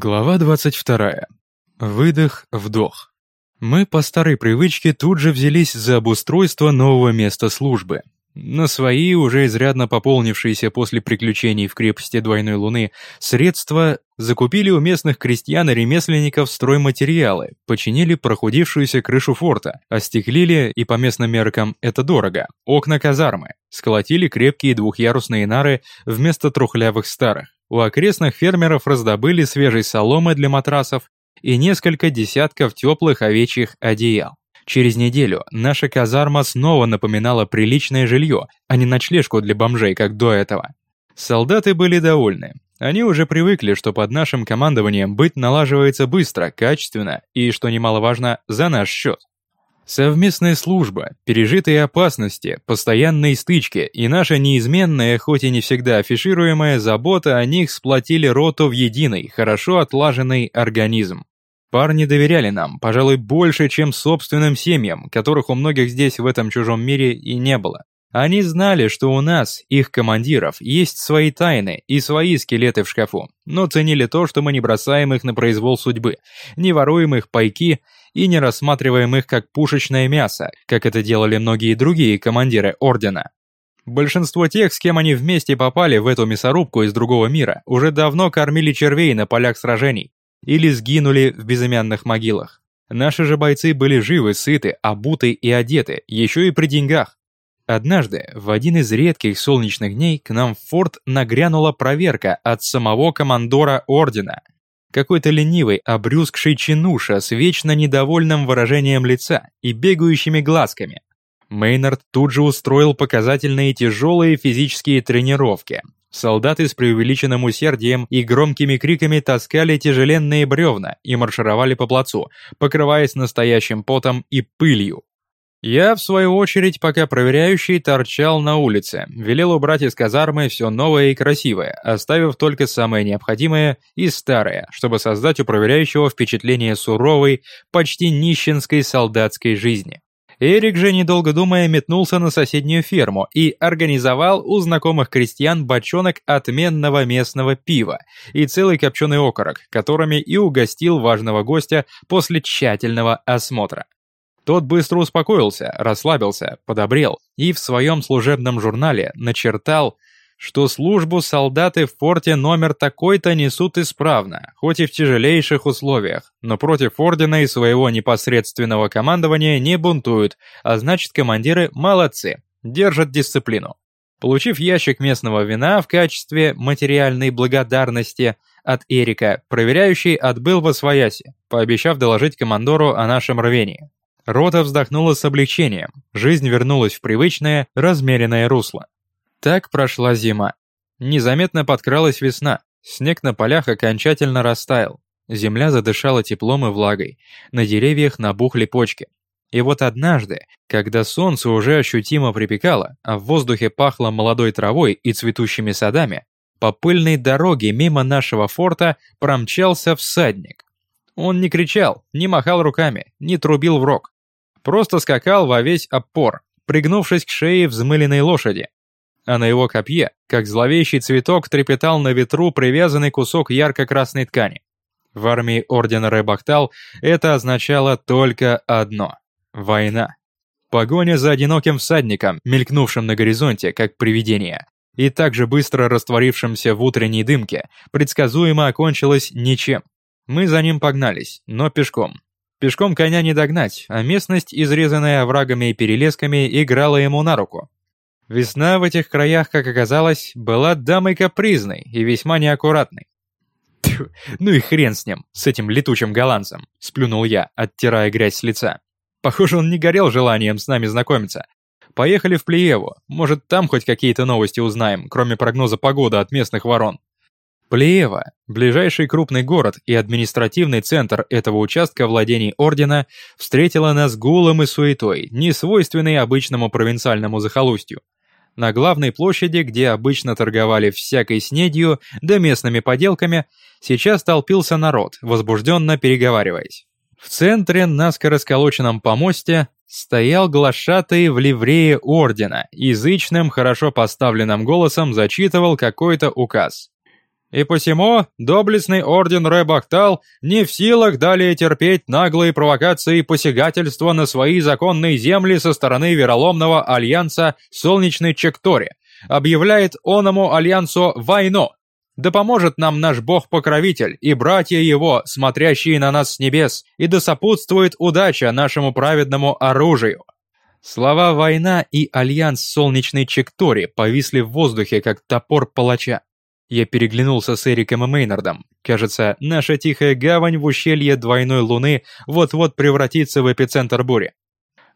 Глава 22. Выдох-вдох. Мы по старой привычке тут же взялись за обустройство нового места службы. На свои, уже изрядно пополнившиеся после приключений в крепости Двойной Луны, средства закупили у местных крестьян и ремесленников стройматериалы, починили прохудившуюся крышу форта, остеклили, и по местным меркам это дорого, окна казармы, сколотили крепкие двухъярусные нары вместо трухлявых старых. У окрестных фермеров раздобыли свежей соломы для матрасов и несколько десятков теплых овечьих одеял. Через неделю наша казарма снова напоминала приличное жилье, а не ночлежку для бомжей, как до этого. Солдаты были довольны. Они уже привыкли, что под нашим командованием быть налаживается быстро, качественно и, что немаловажно, за наш счет. Совместная служба, пережитые опасности, постоянные стычки и наша неизменная, хоть и не всегда афишируемая, забота о них сплотили роту в единый, хорошо отлаженный организм. Парни доверяли нам, пожалуй, больше, чем собственным семьям, которых у многих здесь в этом чужом мире и не было. Они знали, что у нас, их командиров, есть свои тайны и свои скелеты в шкафу, но ценили то, что мы не бросаем их на произвол судьбы, не воруем их пайки и не рассматриваем их как пушечное мясо, как это делали многие другие командиры Ордена. Большинство тех, с кем они вместе попали в эту мясорубку из другого мира, уже давно кормили червей на полях сражений или сгинули в безымянных могилах. Наши же бойцы были живы, сыты, обуты и одеты, еще и при деньгах. Однажды, в один из редких солнечных дней, к нам в форт нагрянула проверка от самого командора Ордена – какой-то ленивый, обрюзгший чинуша с вечно недовольным выражением лица и бегающими глазками. Мейнард тут же устроил показательные тяжелые физические тренировки. Солдаты с преувеличенным усердием и громкими криками таскали тяжеленные бревна и маршировали по плацу, покрываясь настоящим потом и пылью. Я, в свою очередь, пока проверяющий, торчал на улице, велел убрать из казармы все новое и красивое, оставив только самое необходимое и старое, чтобы создать у проверяющего впечатление суровой, почти нищенской солдатской жизни. Эрик же, недолго думая, метнулся на соседнюю ферму и организовал у знакомых крестьян бочонок отменного местного пива и целый копченый окорок, которыми и угостил важного гостя после тщательного осмотра. Тот быстро успокоился, расслабился, подобрел и в своем служебном журнале начертал, что службу солдаты в форте номер такой-то несут исправно, хоть и в тяжелейших условиях, но против ордена и своего непосредственного командования не бунтуют, а значит командиры молодцы, держат дисциплину. Получив ящик местного вина в качестве материальной благодарности от Эрика, проверяющий отбыл во свояси, пообещав доложить командору о нашем рвении. Рота вздохнула с облегчением. Жизнь вернулась в привычное, размеренное русло. Так прошла зима. Незаметно подкралась весна. Снег на полях окончательно растаял. Земля задышала теплом и влагой. На деревьях набухли почки. И вот однажды, когда солнце уже ощутимо припекало, а в воздухе пахло молодой травой и цветущими садами, по пыльной дороге мимо нашего форта промчался всадник. Он не кричал, не махал руками, не трубил в рог. Просто скакал во весь опор, пригнувшись к шее взмыленной лошади. А на его копье, как зловещий цветок, трепетал на ветру привязанный кусок ярко-красной ткани. В армии Ордена Рыбахтал это означало только одно – война. Погоня за одиноким всадником, мелькнувшим на горизонте, как привидение, и также быстро растворившимся в утренней дымке, предсказуемо окончилась ничем. Мы за ним погнались, но пешком. Пешком коня не догнать, а местность, изрезанная оврагами и перелесками, играла ему на руку. Весна в этих краях, как оказалось, была дамой капризной и весьма неаккуратной. Тьфу, ну и хрен с ним, с этим летучим голландцем, сплюнул я, оттирая грязь с лица. Похоже, он не горел желанием с нами знакомиться. Поехали в Плиеву, может там хоть какие-то новости узнаем, кроме прогноза погоды от местных ворон. Плеева, ближайший крупный город и административный центр этого участка владений Ордена, встретила нас гулом и суетой, не свойственной обычному провинциальному захолустью. На главной площади, где обычно торговали всякой снедью да местными поделками, сейчас толпился народ, возбужденно переговариваясь. В центре, наскоро сколоченном помосте, стоял глашатый в ливрее Ордена, язычным, хорошо поставленным голосом зачитывал какой-то указ. И посему доблестный орден Рэбахтал не в силах далее терпеть наглые провокации и посягательства на свои законные земли со стороны вероломного альянса Солнечной Чектори, объявляет оному альянсу войну. Да поможет нам наш бог-покровитель и братья его, смотрящие на нас с небес, и да сопутствует удача нашему праведному оружию. Слова «война» и «альянс солнечной Чектори» повисли в воздухе, как топор палача. Я переглянулся с Эриком и Мейнардом. Кажется, наша тихая гавань в ущелье двойной луны вот-вот превратится в эпицентр бури.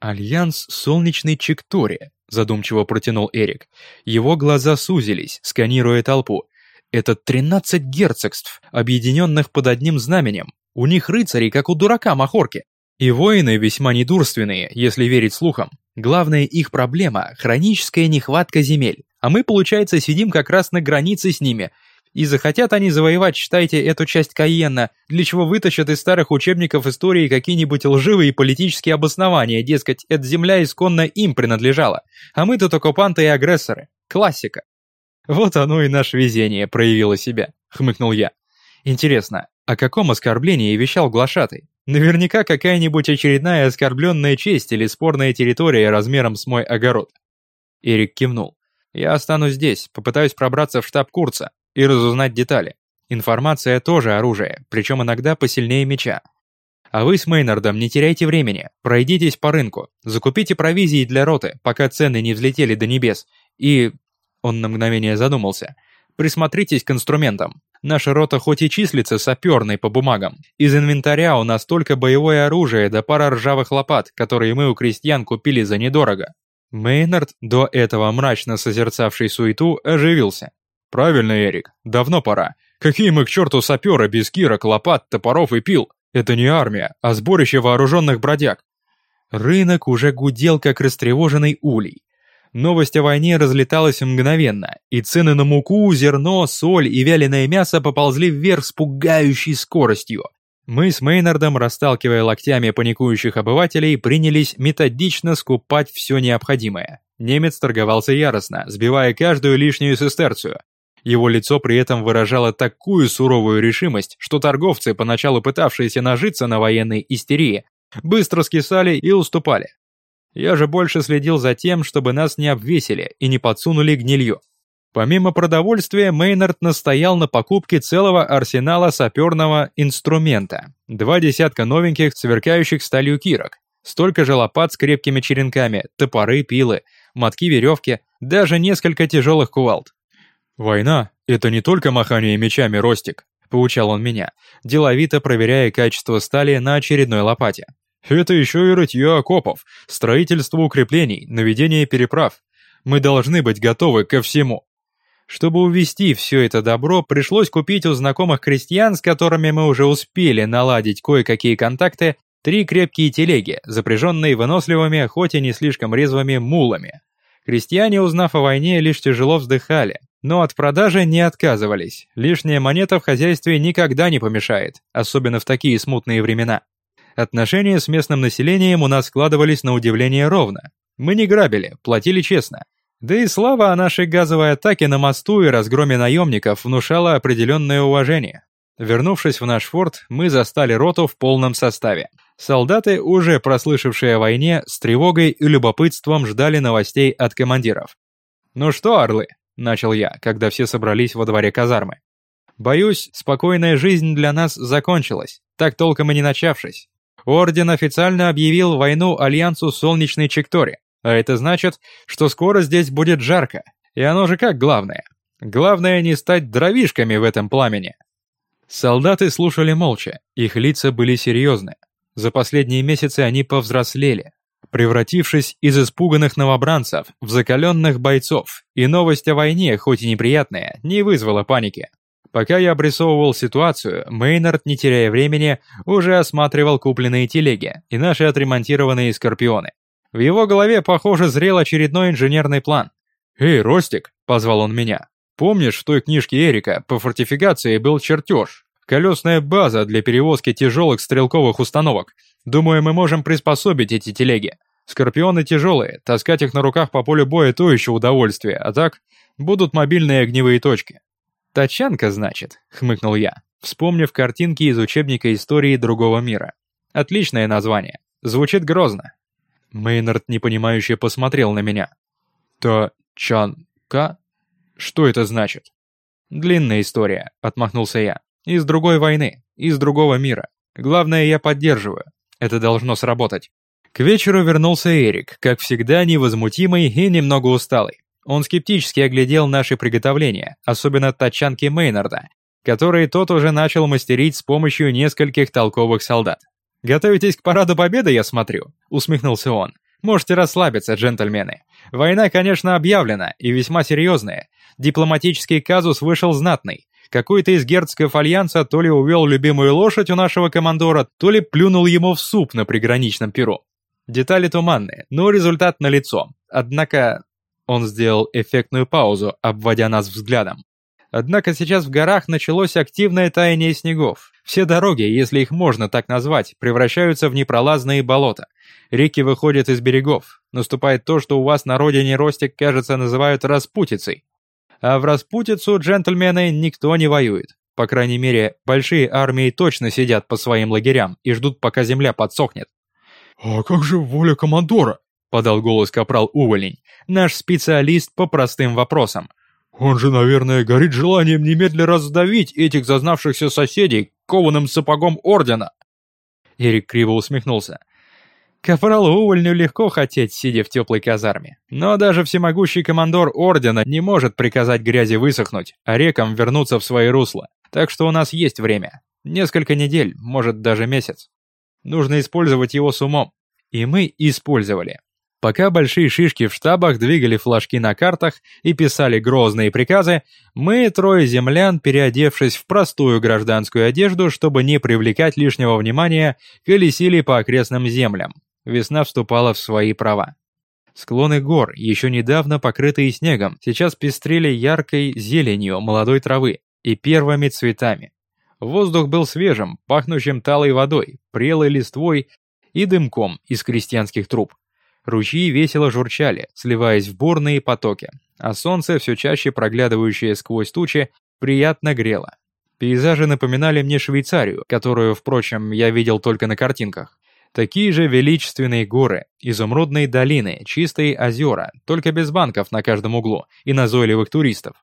«Альянс солнечной Чектори», задумчиво протянул Эрик. Его глаза сузились, сканируя толпу. Это тринадцать герцогств, объединенных под одним знаменем. У них рыцари, как у дурака Махорки. И воины весьма недурственные, если верить слухам. Главная их проблема – хроническая нехватка земель. А мы, получается, сидим как раз на границе с ними. И захотят они завоевать, считайте, эту часть Каенна, для чего вытащат из старых учебников истории какие-нибудь лживые политические обоснования, дескать, эта земля исконно им принадлежала. А мы тут оккупанты и агрессоры. Классика. Вот оно и наше везение проявило себя, хмыкнул я. Интересно, о каком оскорблении вещал глашатый? Наверняка какая-нибудь очередная оскорбленная честь или спорная территория размером с мой огород. Эрик кивнул. Я останусь здесь, попытаюсь пробраться в штаб Курца и разузнать детали. Информация тоже оружие, причем иногда посильнее меча. А вы с Мейнардом не теряйте времени, пройдитесь по рынку, закупите провизии для роты, пока цены не взлетели до небес, и... Он на мгновение задумался. Присмотритесь к инструментам. Наша рота хоть и числится саперной по бумагам, из инвентаря у нас только боевое оружие да пара ржавых лопат, которые мы у крестьян купили за недорого. Мейнард, до этого мрачно созерцавший суету, оживился. «Правильно, Эрик, давно пора. Какие мы к черту саперы без кирок, лопат, топоров и пил? Это не армия, а сборище вооруженных бродяг». Рынок уже гудел, как растревоженный улей. Новость о войне разлеталась мгновенно, и цены на муку, зерно, соль и вяленое мясо поползли вверх с пугающей скоростью. Мы с Мейнардом, расталкивая локтями паникующих обывателей, принялись методично скупать все необходимое. Немец торговался яростно, сбивая каждую лишнюю сестерцию. Его лицо при этом выражало такую суровую решимость, что торговцы, поначалу пытавшиеся нажиться на военной истерии, быстро скисали и уступали. Я же больше следил за тем, чтобы нас не обвесили и не подсунули гнилью. Помимо продовольствия, Мейнард настоял на покупке целого арсенала саперного инструмента. Два десятка новеньких, сверкающих сталью кирок. Столько же лопат с крепкими черенками, топоры, пилы, мотки веревки, даже несколько тяжелых кувалд. «Война — это не только махание мечами, Ростик», — поучал он меня, деловито проверяя качество стали на очередной лопате. Это еще и рытье окопов, строительство укреплений, наведение переправ. Мы должны быть готовы ко всему. Чтобы увести все это добро, пришлось купить у знакомых крестьян, с которыми мы уже успели наладить кое-какие контакты, три крепкие телеги, запряженные выносливыми, хоть и не слишком резвыми мулами. Крестьяне, узнав о войне, лишь тяжело вздыхали, но от продажи не отказывались. Лишняя монета в хозяйстве никогда не помешает, особенно в такие смутные времена. Отношения с местным населением у нас складывались на удивление ровно. Мы не грабили, платили честно. Да и слава о нашей газовой атаке на мосту и разгроме наемников внушала определенное уважение. Вернувшись в наш форт, мы застали роту в полном составе. Солдаты, уже прослышавшие о войне, с тревогой и любопытством ждали новостей от командиров. «Ну что, орлы?» – начал я, когда все собрались во дворе казармы. «Боюсь, спокойная жизнь для нас закончилась, так толком и не начавшись. Орден официально объявил войну Альянсу Солнечной Чектори, а это значит, что скоро здесь будет жарко. И оно же как главное. Главное не стать дровишками в этом пламени. Солдаты слушали молча, их лица были серьезны. За последние месяцы они повзрослели, превратившись из испуганных новобранцев в закаленных бойцов, и новость о войне, хоть и неприятная, не вызвала паники. Пока я обрисовывал ситуацию, Мейнард, не теряя времени, уже осматривал купленные телеги и наши отремонтированные скорпионы. В его голове, похоже, зрел очередной инженерный план. «Эй, Ростик!» – позвал он меня. «Помнишь, в той книжке Эрика по фортификации был чертеж? Колесная база для перевозки тяжелых стрелковых установок. Думаю, мы можем приспособить эти телеги. Скорпионы тяжелые, таскать их на руках по полю боя – то еще удовольствие, а так будут мобильные огневые точки. «Тачанка, значит», — хмыкнул я, вспомнив картинки из учебника истории другого мира. «Отличное название. Звучит грозно». Мейнард непонимающе посмотрел на меня. «Тачанка? Что это значит?» «Длинная история», — отмахнулся я. «Из другой войны, из другого мира. Главное, я поддерживаю. Это должно сработать». К вечеру вернулся Эрик, как всегда невозмутимый и немного усталый. Он скептически оглядел наши приготовления, особенно тачанки Мейнарда, которые тот уже начал мастерить с помощью нескольких толковых солдат. «Готовитесь к параду победы, я смотрю?» — усмехнулся он. «Можете расслабиться, джентльмены. Война, конечно, объявлена, и весьма серьезная. Дипломатический казус вышел знатный. Какой-то из герцогов Альянса то ли увел любимую лошадь у нашего командора, то ли плюнул ему в суп на приграничном перу. Детали туманные, но результат налицо. Однако он сделал эффектную паузу, обводя нас взглядом. Однако сейчас в горах началось активное таяние снегов. Все дороги, если их можно так назвать, превращаются в непролазные болота. Реки выходят из берегов. Наступает то, что у вас на родине Ростик, кажется, называют распутицей. А в распутицу, джентльмены, никто не воюет. По крайней мере, большие армии точно сидят по своим лагерям и ждут, пока земля подсохнет. «А как же воля командора?» — подал голос капрал Уволень, наш специалист по простым вопросам. «Он же, наверное, горит желанием немедля раздавить этих зазнавшихся соседей кованым сапогом ордена». Эрик криво усмехнулся. Капралу Увольню легко хотеть, сидя в теплой казарме. Но даже всемогущий командор Ордена не может приказать грязи высохнуть, а рекам вернуться в свои русла. Так что у нас есть время. Несколько недель, может даже месяц. Нужно использовать его с умом. И мы использовали. Пока большие шишки в штабах двигали флажки на картах и писали грозные приказы, мы, трое землян, переодевшись в простую гражданскую одежду, чтобы не привлекать лишнего внимания, колесили по окрестным землям. Весна вступала в свои права. Склоны гор, еще недавно покрытые снегом, сейчас пестрели яркой зеленью молодой травы и первыми цветами. Воздух был свежим, пахнущим талой водой, прелой листвой и дымком из крестьянских труб. Ручьи весело журчали, сливаясь в бурные потоки, а солнце, все чаще проглядывающее сквозь тучи, приятно грело. Пейзажи напоминали мне Швейцарию, которую, впрочем, я видел только на картинках. Такие же величественные горы, изумрудные долины, чистые озера, только без банков на каждом углу и назойливых туристов.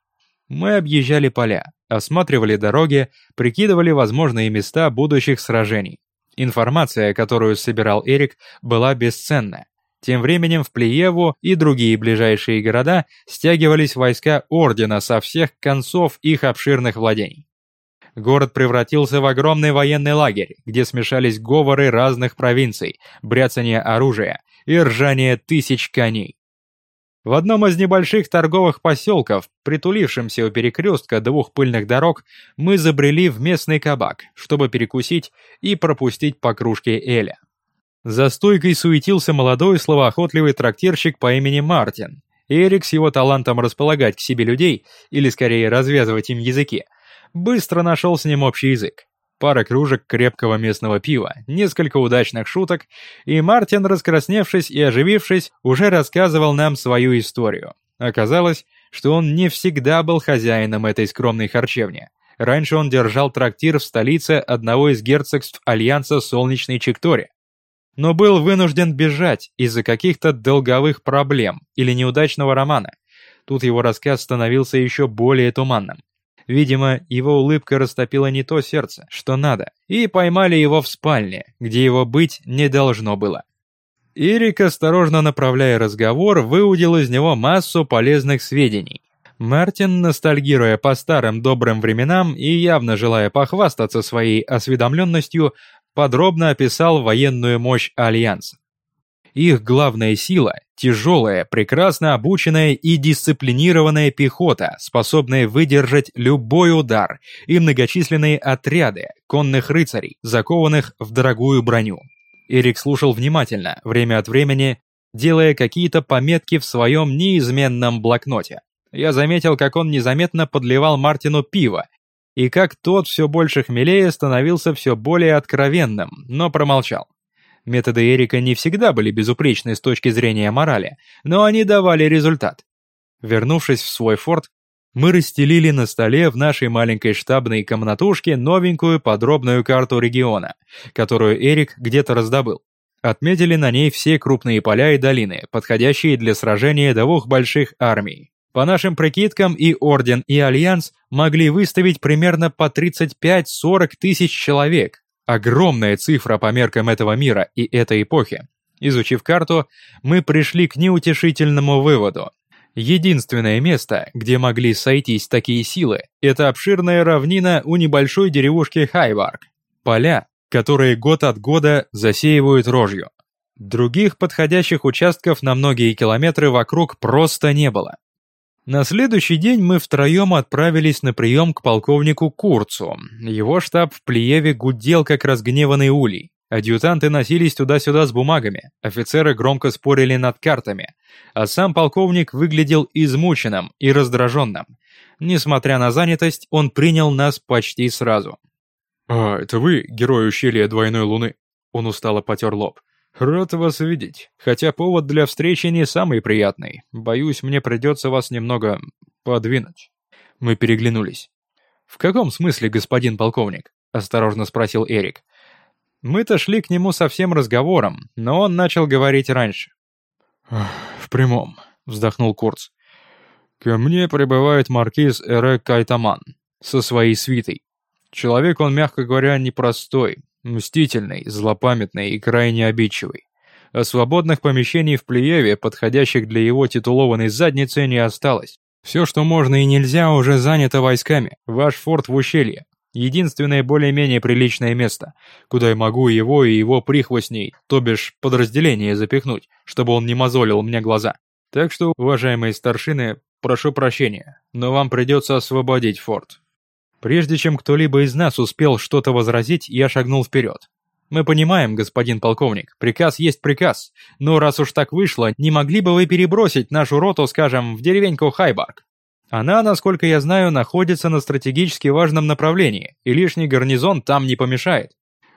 Мы объезжали поля, осматривали дороги, прикидывали возможные места будущих сражений. Информация, которую собирал Эрик, была бесценна. Тем временем в Плиеву и другие ближайшие города стягивались войска Ордена со всех концов их обширных владений город превратился в огромный военный лагерь, где смешались говоры разных провинций, бряцание оружия и ржание тысяч коней. В одном из небольших торговых поселков, притулившемся у перекрестка двух пыльных дорог, мы забрели в местный кабак, чтобы перекусить и пропустить по кружке Эля. За стойкой суетился молодой словоохотливый трактирщик по имени Мартин. Эрик с его талантом располагать к себе людей, или скорее развязывать им языки, быстро нашел с ним общий язык. Пара кружек крепкого местного пива, несколько удачных шуток, и Мартин, раскрасневшись и оживившись, уже рассказывал нам свою историю. Оказалось, что он не всегда был хозяином этой скромной харчевни. Раньше он держал трактир в столице одного из герцогств Альянса Солнечной Чекторе. Но был вынужден бежать из-за каких-то долговых проблем или неудачного романа. Тут его рассказ становился еще более туманным. Видимо, его улыбка растопила не то сердце, что надо, и поймали его в спальне, где его быть не должно было. Ирик, осторожно направляя разговор, выудил из него массу полезных сведений. Мартин, ностальгируя по старым добрым временам и явно желая похвастаться своей осведомленностью, подробно описал военную мощь Альянса. Их главная сила – тяжелая, прекрасно обученная и дисциплинированная пехота, способная выдержать любой удар, и многочисленные отряды конных рыцарей, закованных в дорогую броню. Эрик слушал внимательно, время от времени, делая какие-то пометки в своем неизменном блокноте. Я заметил, как он незаметно подливал Мартину пиво, и как тот все больше хмелее становился все более откровенным, но промолчал. Методы Эрика не всегда были безупречны с точки зрения морали, но они давали результат. Вернувшись в свой форт, Мы расстелили на столе в нашей маленькой штабной комнатушке новенькую подробную карту региона, которую Эрик где-то раздобыл. Отметили на ней все крупные поля и долины, подходящие для сражения двух больших армий. По нашим прикидкам и Орден, и Альянс могли выставить примерно по 35-40 тысяч человек. Огромная цифра по меркам этого мира и этой эпохи. Изучив карту, мы пришли к неутешительному выводу. Единственное место, где могли сойтись такие силы, это обширная равнина у небольшой деревушки Хайварк. Поля, которые год от года засеивают рожью. Других подходящих участков на многие километры вокруг просто не было. На следующий день мы втроем отправились на прием к полковнику Курцу. Его штаб в Плиеве гудел, как разгневанный улей. Адъютанты носились туда-сюда с бумагами, офицеры громко спорили над картами, а сам полковник выглядел измученным и раздраженным. Несмотря на занятость, он принял нас почти сразу. «А, это вы, герой ущелья двойной луны?» Он устало потер лоб. «Рад вас видеть, хотя повод для встречи не самый приятный. Боюсь, мне придется вас немного подвинуть». Мы переглянулись. «В каком смысле, господин полковник?» – осторожно спросил Эрик. Мы-то шли к нему со всем разговором, но он начал говорить раньше. «В прямом», — вздохнул Курц. «Ко мне прибывает маркиз Эрек Кайтаман со своей свитой. Человек он, мягко говоря, непростой, мстительный, злопамятный и крайне обидчивый. А свободных помещений в Плееве, подходящих для его титулованной задницы, не осталось. Все, что можно и нельзя, уже занято войсками. Ваш форт в ущелье. Единственное более-менее приличное место, куда я могу его и его прихвостней, то бишь подразделение запихнуть, чтобы он не мозолил мне глаза. Так что, уважаемые старшины, прошу прощения, но вам придется освободить форт. Прежде чем кто-либо из нас успел что-то возразить, я шагнул вперед. Мы понимаем, господин полковник, приказ есть приказ, но раз уж так вышло, не могли бы вы перебросить нашу роту, скажем, в деревеньку Хайбарк? Она, насколько я знаю, находится на стратегически важном направлении, и лишний гарнизон там не помешает.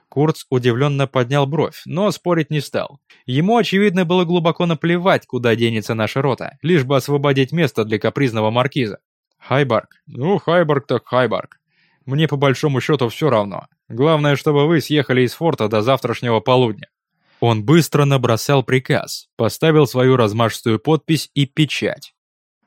Курц удивленно поднял бровь, но спорить не стал. Ему, очевидно, было глубоко наплевать, куда денется наша рота, лишь бы освободить место для капризного маркиза. Хайбарк. Ну, Хайбарк так Хайбарк. Мне по большому счету все равно. Главное, чтобы вы съехали из форта до завтрашнего полудня. Он быстро набросал приказ, поставил свою размашистую подпись и печать.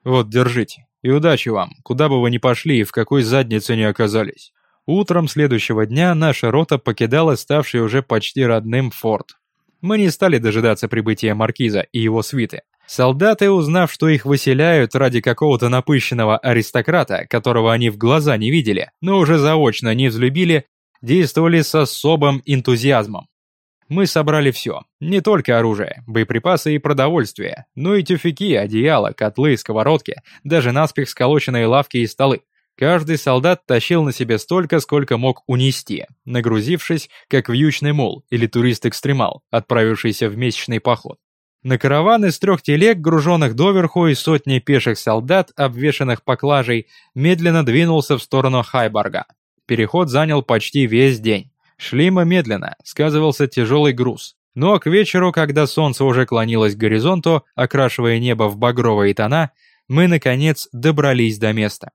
Вот, держите. И удачи вам, куда бы вы ни пошли и в какой заднице не оказались. Утром следующего дня наша рота покидала ставший уже почти родным форт. Мы не стали дожидаться прибытия маркиза и его свиты. Солдаты, узнав, что их выселяют ради какого-то напыщенного аристократа, которого они в глаза не видели, но уже заочно не взлюбили, действовали с особым энтузиазмом. Мы собрали все, не только оружие, боеприпасы и продовольствие, но и тюфяки, одеяла, котлы, сковородки, даже наспех сколоченные лавки и столы. Каждый солдат тащил на себе столько, сколько мог унести, нагрузившись, как вьючный мул или турист-экстремал, отправившийся в месячный поход. На караван из трех телег, груженных доверху и сотни пеших солдат, обвешанных поклажей, медленно двинулся в сторону Хайбарга. Переход занял почти весь день. Шли мы медленно, сказывался тяжелый груз. Но к вечеру, когда солнце уже клонилось к горизонту, окрашивая небо в багровые тона, мы, наконец, добрались до места.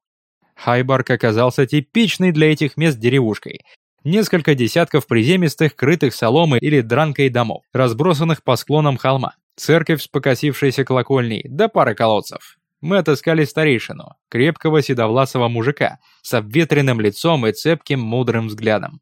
Хайбарг оказался типичной для этих мест деревушкой, несколько десятков приземистых, крытых соломой или дранкой домов, разбросанных по склонам холма церковь с покосившейся колокольней, да пара колодцев. Мы отыскали старейшину, крепкого седовласого мужика, с обветренным лицом и цепким мудрым взглядом.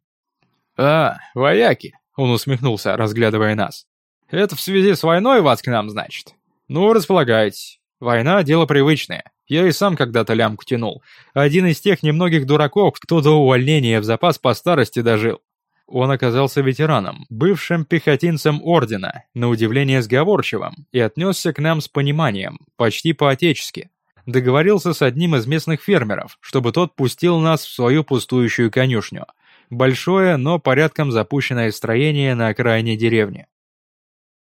«А, вояки!» — он усмехнулся, разглядывая нас. «Это в связи с войной вас к нам, значит? Ну, располагайтесь. Война — дело привычное. Я и сам когда-то лямку тянул. Один из тех немногих дураков, кто до увольнения в запас по старости дожил. Он оказался ветераном, бывшим пехотинцем ордена, на удивление сговорчивым, и отнесся к нам с пониманием, почти по-отечески. Договорился с одним из местных фермеров, чтобы тот пустил нас в свою пустующую конюшню. Большое, но порядком запущенное строение на окраине деревни.